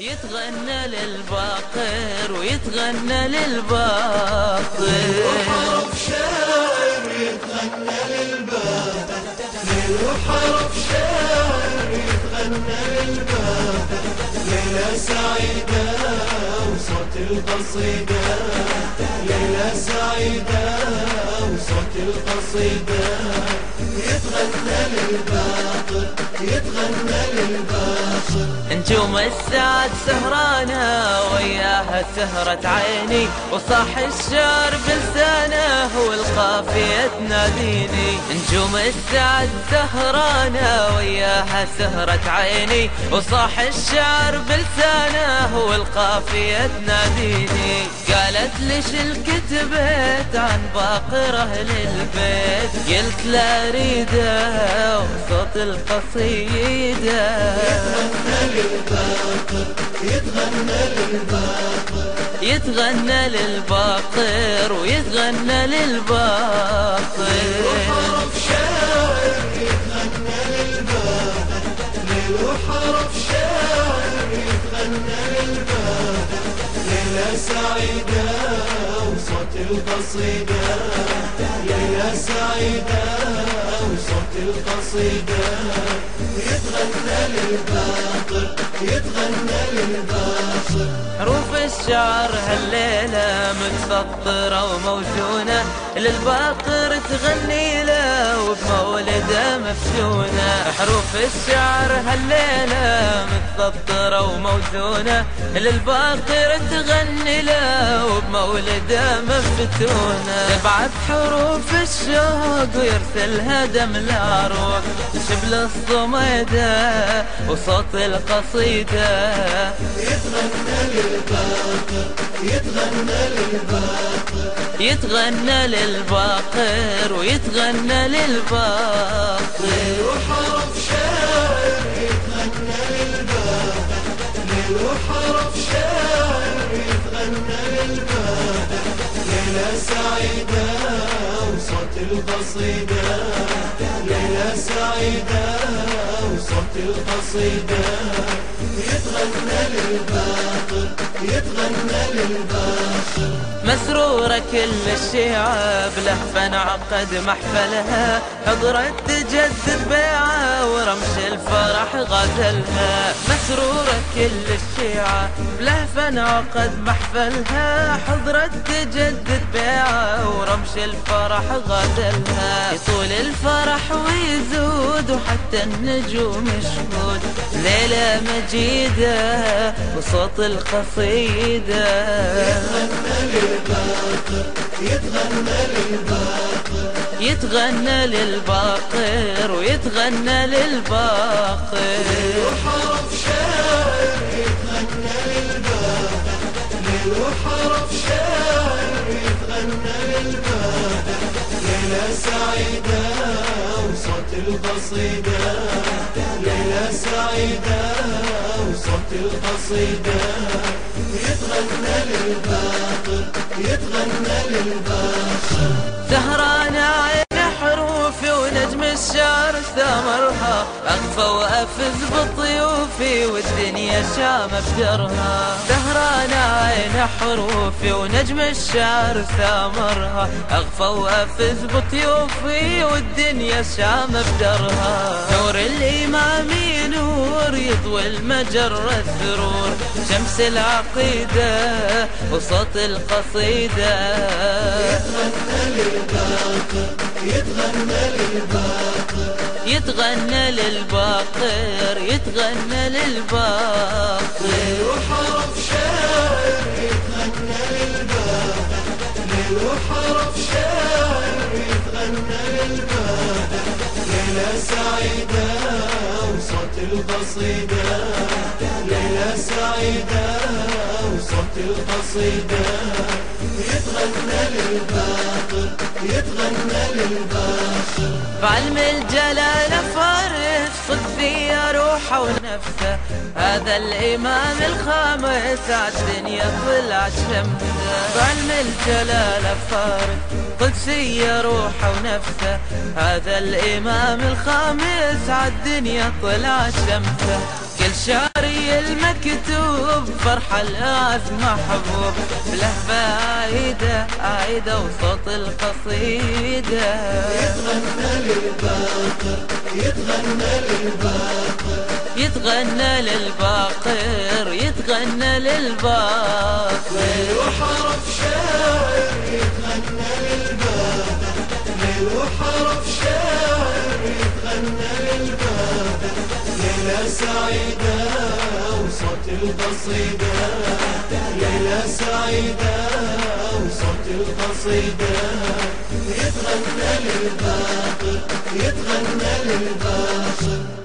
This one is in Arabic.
يتغنى للباقر ويتغنى للباقر. وحرف شاعر يتغنى للباقر. وحرف شاعر يتغنى للباقر. ليلة سعيدة وصوت القصيدة. ليلة سعيدة وصوت القصيدة. يتغنى للباقر. يتغنى للباقر نجوم السعد سهرانة وياها سهرة عيني وصاح الشعر بلسانه والقافية تناديني. نجوم السعد سهرانة وياها سهرة عيني وصاح الشعر بلسانه والقافية تناديني قالت ليش الكتبت عن باقر أهل البيت قلت لا أريده وصوت القصيدة. يتغنى للباقر يتغنى للباقر يتغنى للباقر ويتغنى للباقر سعيدة وصوت القصيدة ليلة سعيدة وصوت القصيدة يتغنى للباقر يتغنى للباقر حروف الشعر هالليلة متفطرة وموزونة للباقر تغني له وبمولده مفتونة. حروف الشعر هالليلة متفطرة وموزونة. للباقر تغني له وبمولده مفتونة. تبعث حروف الشوق ويرسلها دم العروق شبل الصميدة وصوت القصيدة. يتغنى للباقر يتغنى للباقر يتغنى للباقر ويتغنى للباقر وحرف شاعر يتغنى للباقر ليل وحرف شاعر يتغنى للباقر ليلة سعيدة وصوت القصيدة ليلة سعيدة وصوت القصيدة يتغنى للباقر يتغنى للباقر مسرورة كل الشيعة بلهفة عقد محفلها حضرت تجدد بيعة. ورمش الفرح غزلها مسرورة كل الشيعة بلهفة عقد محفلها حضرت تجدد بيعة ورمش الفرح غزلها. يطول الفرح ويزود وحتى النجوم شهود ليلة مجيدة وصوت القصيدة. يتغنى للباقر يتغنى للباقر يتغنى للباقر ويتغنى للباقر. وحرف شاعر يتغنى للباقر ليل وحرف شاعر يتغنى للباقر ليلة سعيدة وصوت القصيدة ليلة سعيدة وصوت القصيدة يتغنى للباقر يتغنى للباقر سهران الشعر ثمرها أخفى وأفز بطيوفي والدنيا شام بدرها. سهران عين حروفي ونجم الشعر ثمرها. أخفى وأفز بطيوفي والدنيا شام بدرها. نور الإمام نور يضوي المجرة السرور شمس العقيدة وصوت القصيدة. يتغنى للباقر يتغنى للباقر يتغنى للباقر يتغنى للباقر. وحرف يتغنى للباقر ليل وحرف شاعر يتغنى للباقر القصيدة ليلة سعيدة وصوت القصيدة. يتغنى للباقر يتغنى بعلم الجلال فارس قدسية روحه ونفسه. هذا الإمام الخامس عالدنيا طلعت شمسه بعلم الجلال فارس قدسية روحه ونفسه. هذا الإمام الخامس عالدنيا طلعت شمسه كل الشعري المكتوب فرح الآز محبوب. له فايدة عايدة وصوت القصيدة. يتغنى للباقر يتغنى للباقر يتغنى للباقر. يتغنى للباقر ليل وحرف شاعر يتغنى للباقر. ليل وحرف شاعر يتغنى ليلة سعيدة وصوت القصيدة. ليلة سعيدة وصوت القصيدة. يتغنى للباقر يتغنى للباقر